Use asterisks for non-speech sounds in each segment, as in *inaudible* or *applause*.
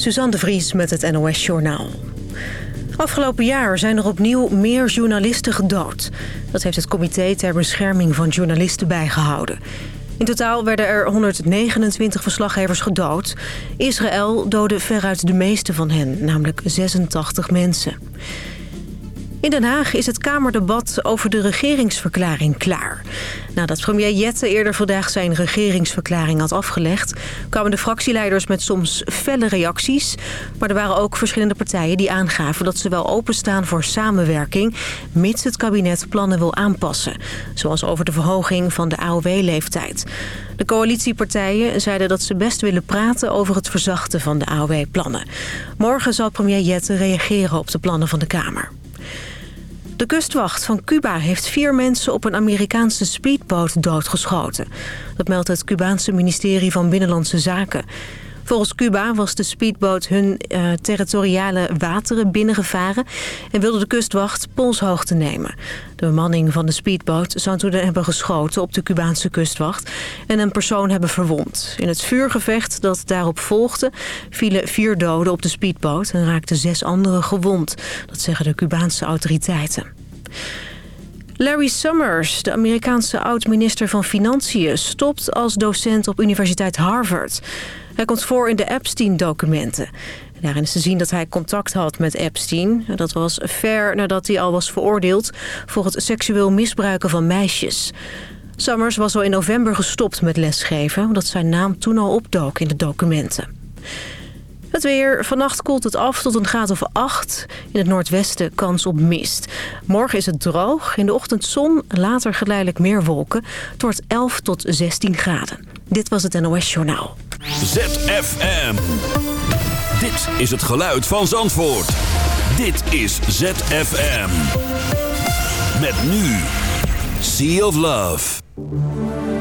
Suzanne de Vries met het NOS Journaal. Afgelopen jaar zijn er opnieuw meer journalisten gedood. Dat heeft het Comité ter Bescherming van Journalisten bijgehouden. In totaal werden er 129 verslaggevers gedood. Israël doodde veruit de meeste van hen, namelijk 86 mensen. In Den Haag is het Kamerdebat over de regeringsverklaring klaar. Nadat premier Jette eerder vandaag zijn regeringsverklaring had afgelegd... kwamen de fractieleiders met soms felle reacties. Maar er waren ook verschillende partijen die aangaven dat ze wel openstaan voor samenwerking... mits het kabinet plannen wil aanpassen. Zoals over de verhoging van de AOW-leeftijd. De coalitiepartijen zeiden dat ze best willen praten over het verzachten van de AOW-plannen. Morgen zal premier Jette reageren op de plannen van de Kamer. De kustwacht van Cuba heeft vier mensen op een Amerikaanse speedboot doodgeschoten. Dat meldt het Cubaanse ministerie van Binnenlandse Zaken. Volgens Cuba was de speedboot hun uh, territoriale wateren binnengevaren... en wilde de kustwacht polshoogte nemen. De bemanning van de speedboot zou toen hebben geschoten op de Cubaanse kustwacht... en een persoon hebben verwond. In het vuurgevecht dat daarop volgde vielen vier doden op de speedboot... en raakten zes anderen gewond. Dat zeggen de Cubaanse autoriteiten. Larry Summers, de Amerikaanse oud-minister van Financiën... stopt als docent op Universiteit Harvard. Hij komt voor in de Epstein-documenten. Daarin is te zien dat hij contact had met Epstein. Dat was ver nadat hij al was veroordeeld... voor het seksueel misbruiken van meisjes. Summers was al in november gestopt met lesgeven... omdat zijn naam toen al opdook in de documenten. Het weer. Vannacht koelt het af tot een graad of 8. In het noordwesten kans op mist. Morgen is het droog. In de ochtend zon. Later geleidelijk meer wolken. Het wordt 11 tot 16 graden. Dit was het NOS Journaal. ZFM. Dit is het geluid van Zandvoort. Dit is ZFM. Met nu. Sea of Love.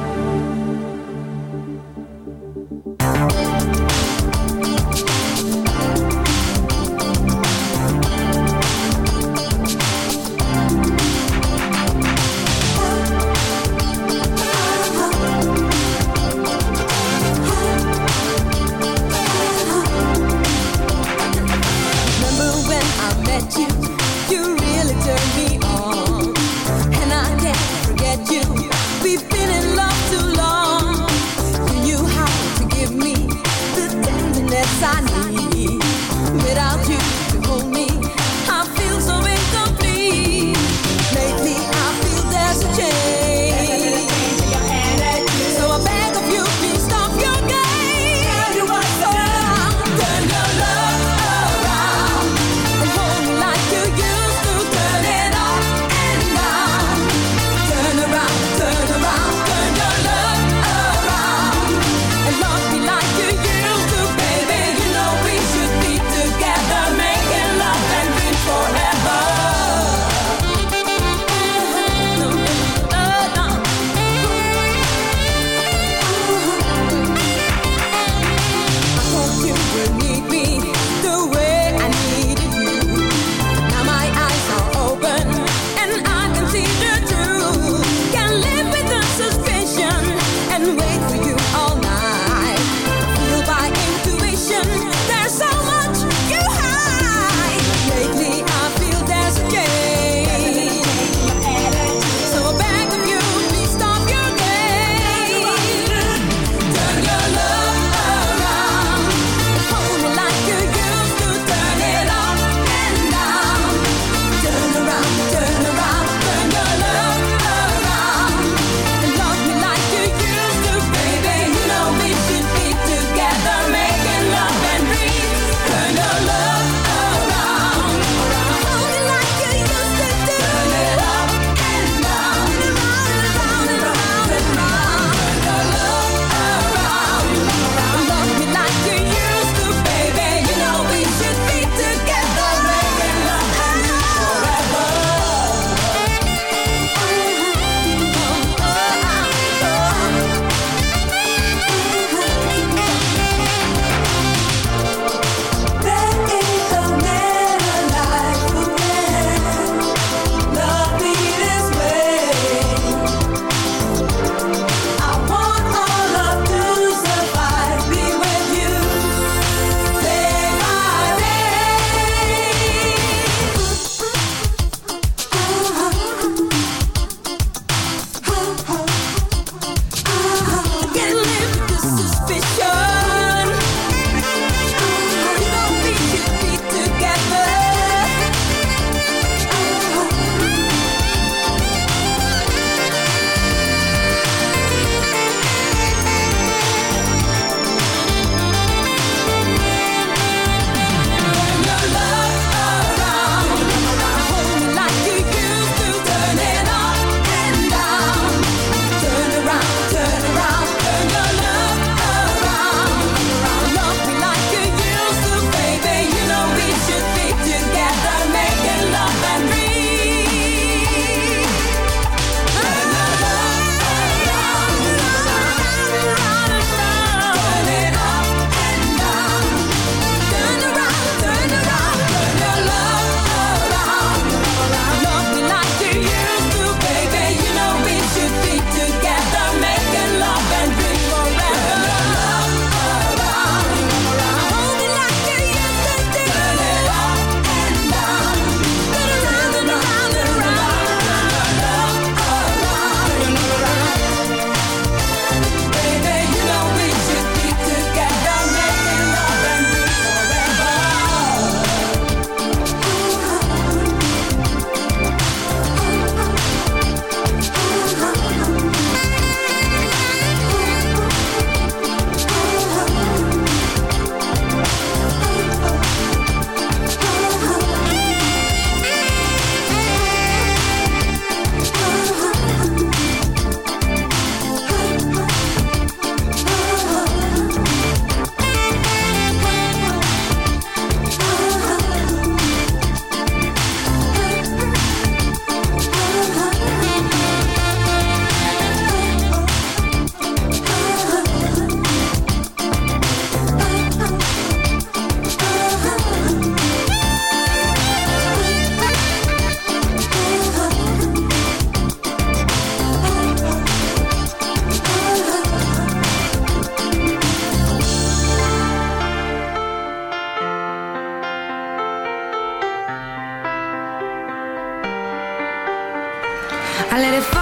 let it fall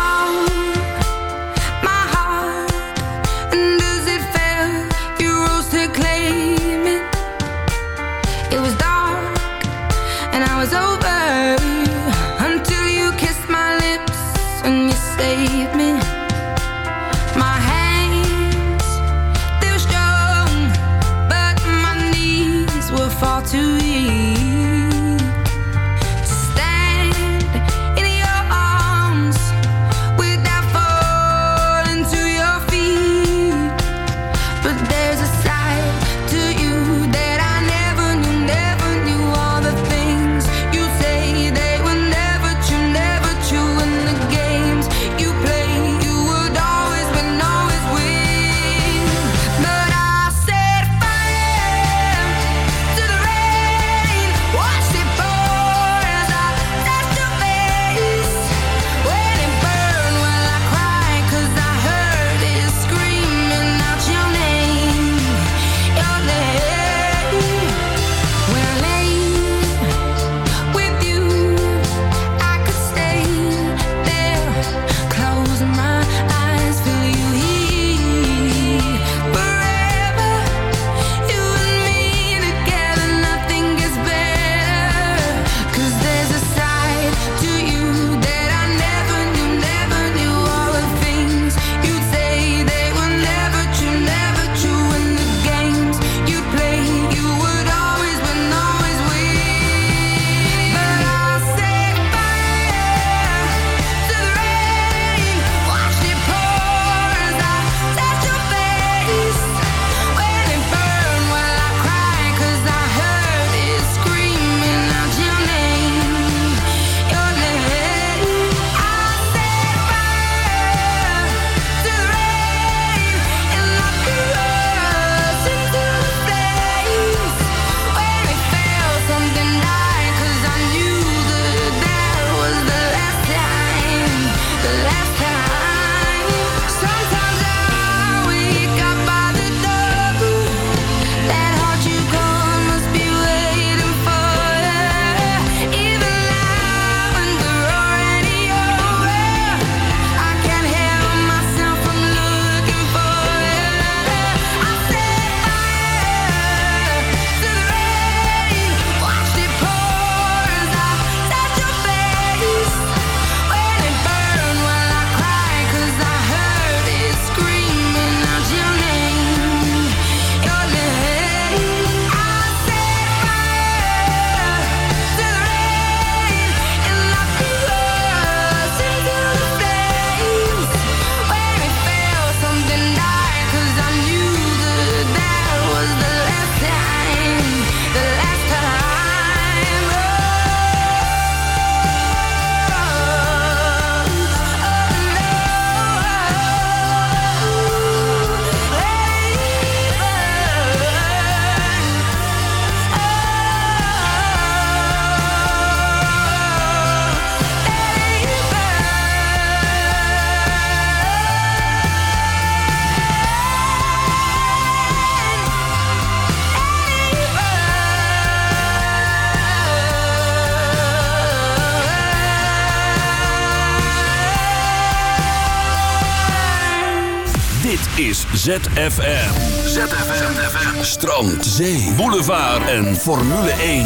ZFM. ZFM. Strand, zee, boulevard en Formule 1.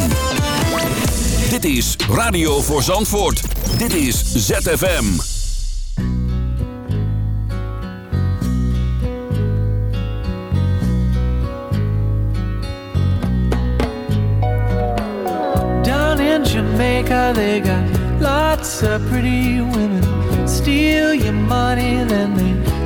Dit is Radio voor Zandvoort. Dit is ZFM. Down in Jamaica they got lots of pretty women. Steal your money then they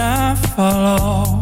I follow.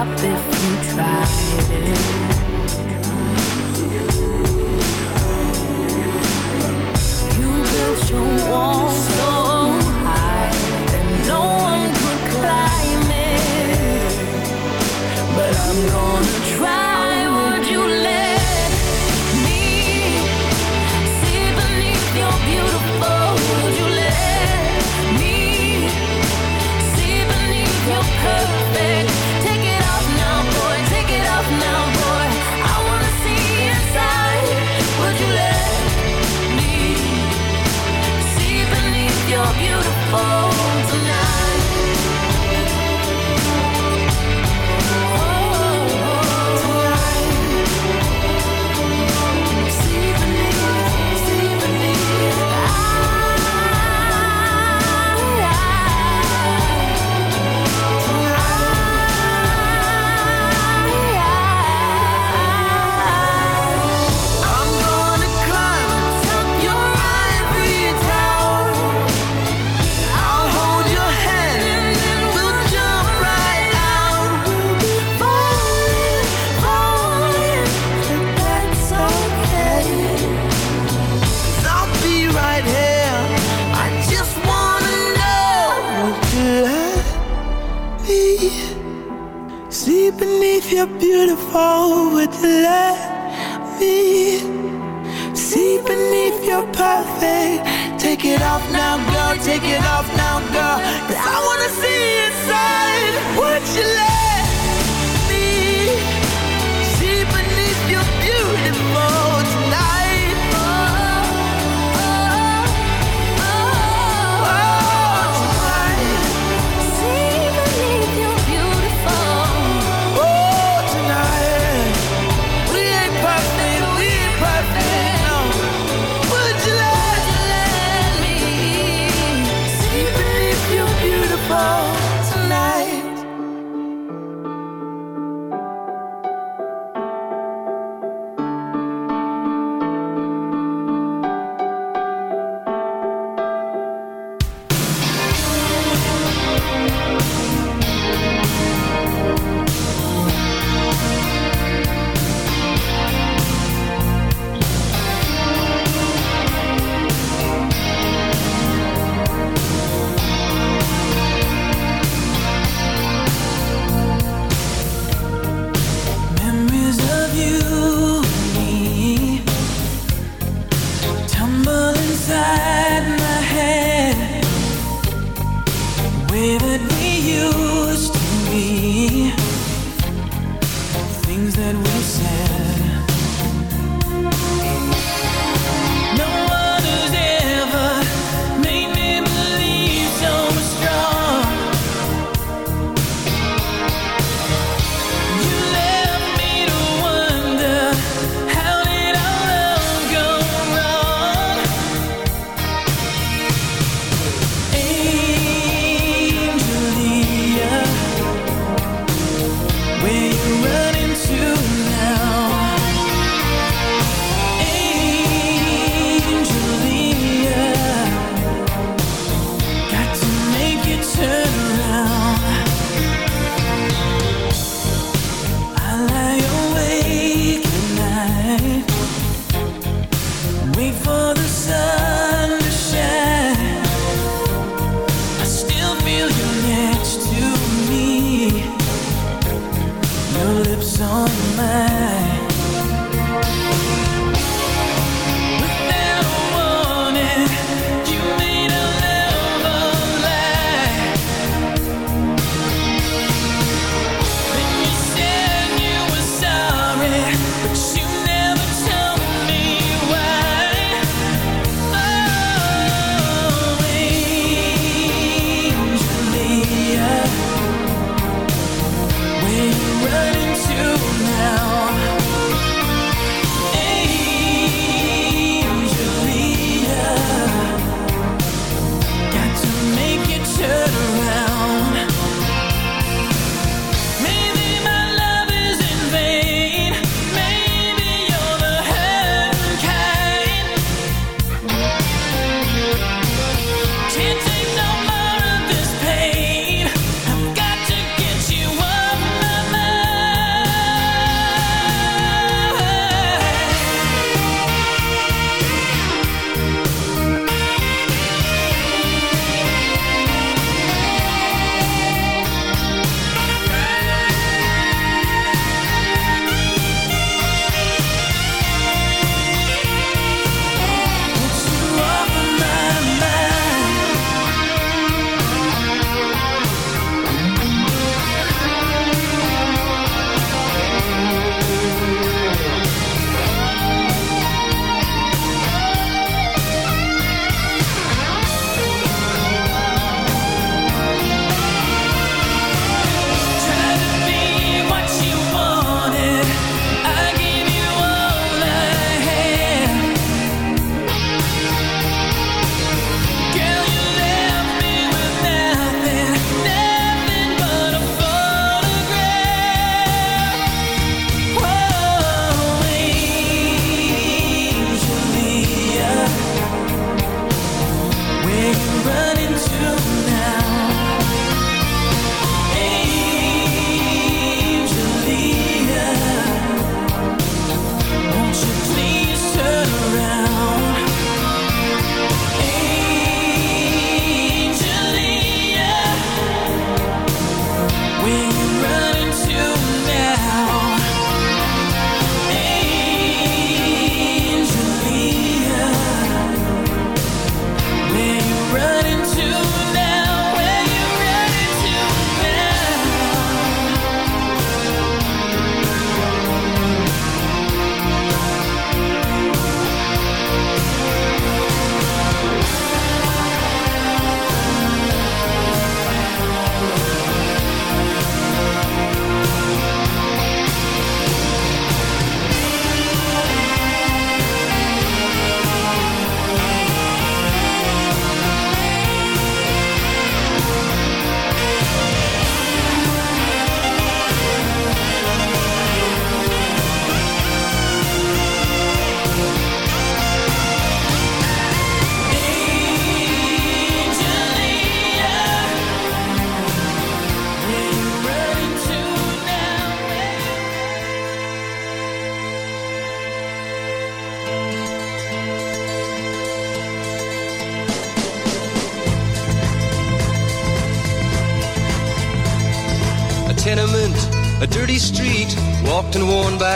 stop if you tried it. You built your wall so high that no one could climb it. But I'm gonna.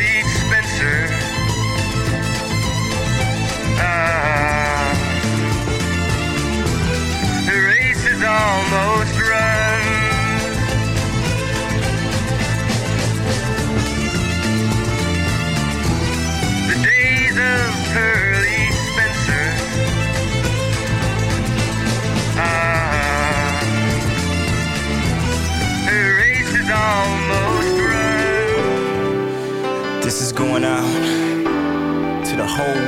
Pearly Spencer. Ah, the race is almost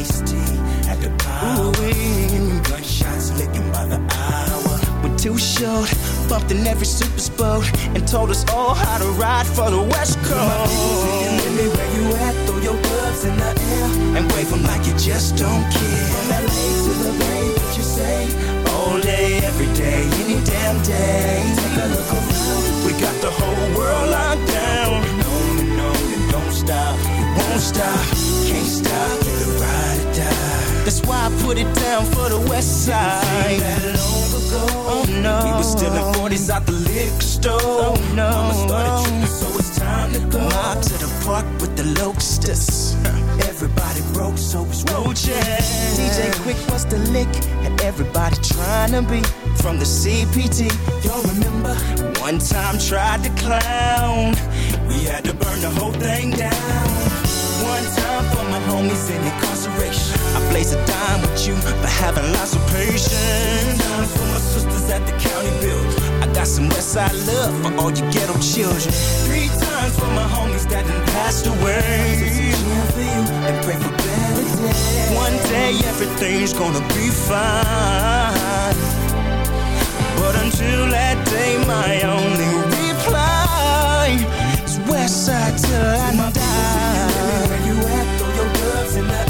Remember Ice T at the power. Gunshots licking by the hour. We're too short, bumped in every super boat, and told us all how to ride for the West Coast. me where you at, throw your gloves in the air, and wave them like you just don't care. From LA to the Bay, what you say? All day, every day, any damn day. Take a look around, we got the whole world locked down. And on and don't stop, won't stop, can't stop, That's why I put it down for the West Side. Oh no, we were still in 40s out the liquor store. Oh no, Mama started tripping, so it's time to go. Mob to the park with the locusts. *laughs* Everybody broke, so it's roaches. DJ Quik was the lick, and everybody trying to be from the CPT. Y'all remember? One time tried to clown. We had to burn the whole thing down. One time for my homies in incarceration. Blaze a dime with you for having lots of patience. Times for my sisters at the county build. I got some Westside love for all you ghetto children. Three times for my homies that done passed away. for you and pray for better days. One day everything's gonna be fine. But until that day, my only reply is Westside till I die. Where you at? Throw your gloves in the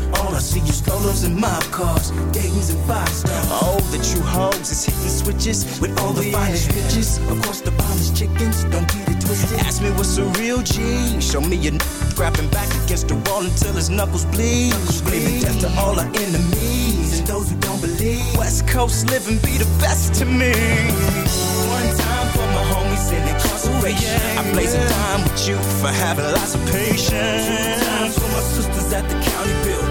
I see is strollers and mob cars, Dayton's and five stars. Oh, the true hoes is hitting switches with all the finest bitches. Of course, the finest chickens, don't get it twisted. Ask me what's a real G. Show me a n- grabbing back against the wall until his knuckles bleed. Screaming death to all our enemies and those who don't believe. West Coast living be the best to me. One time for my homies in incarceration. Oh, I blaze a dime with you for having lots of patience. Two times for my sisters at the county build.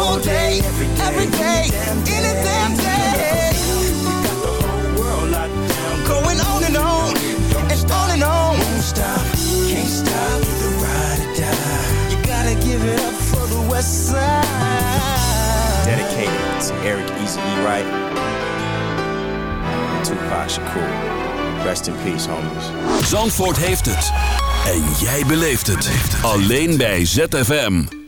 All day, every day, every day, any damn day. We got the whole world locked down, going on and on, and on and on. Won't stop, can't stop, either ride or die. You gotta give it up for the West Side. Dedicated to Eric Easy E. Wright and Tupac Shakur. Rest in peace, homies. Zandvoort heeft het. En jij beleeft het. Alleen bij ZFM.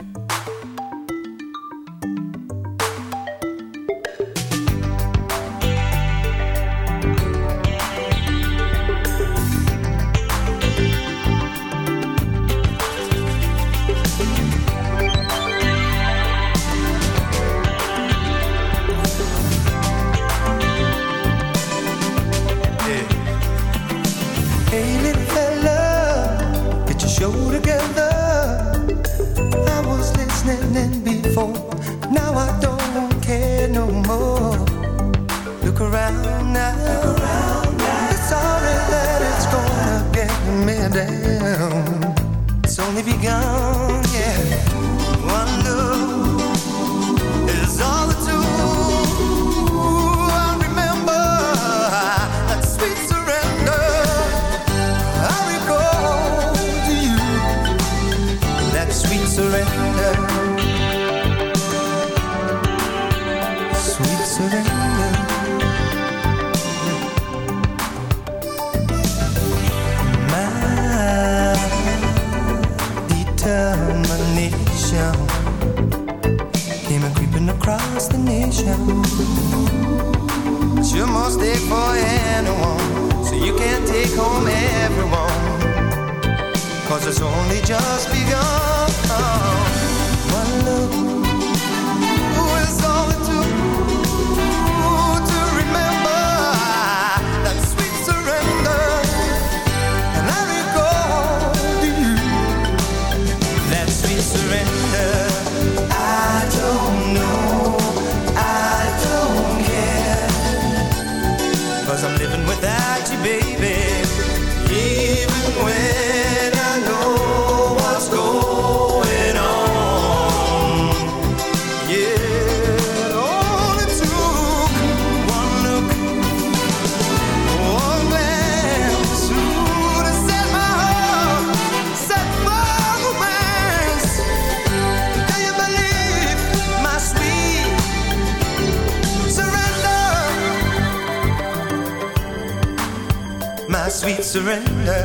Surrender.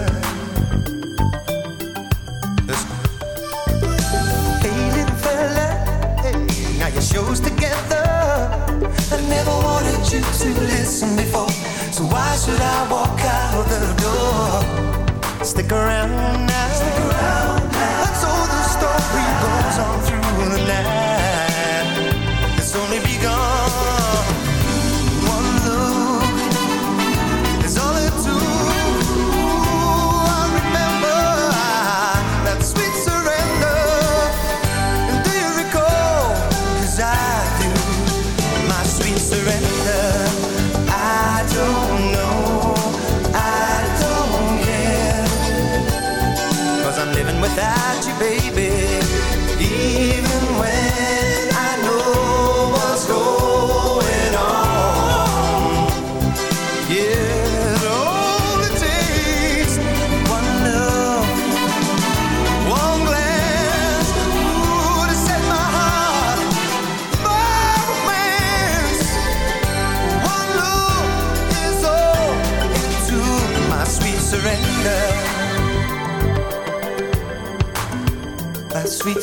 Hey, little fella, hey, now your show's together. I never wanted you to listen before, so why should I walk out the door? Stick around now. Stick around now. So the story goes on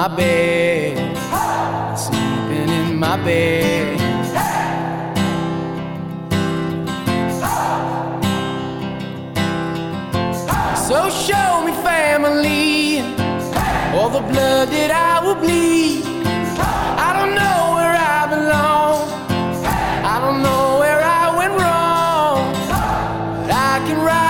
my bed, hey! sleeping in my bed. So show me family, all the blood that I will bleed. I don't know where I belong, I don't know where I went wrong, but I can ride.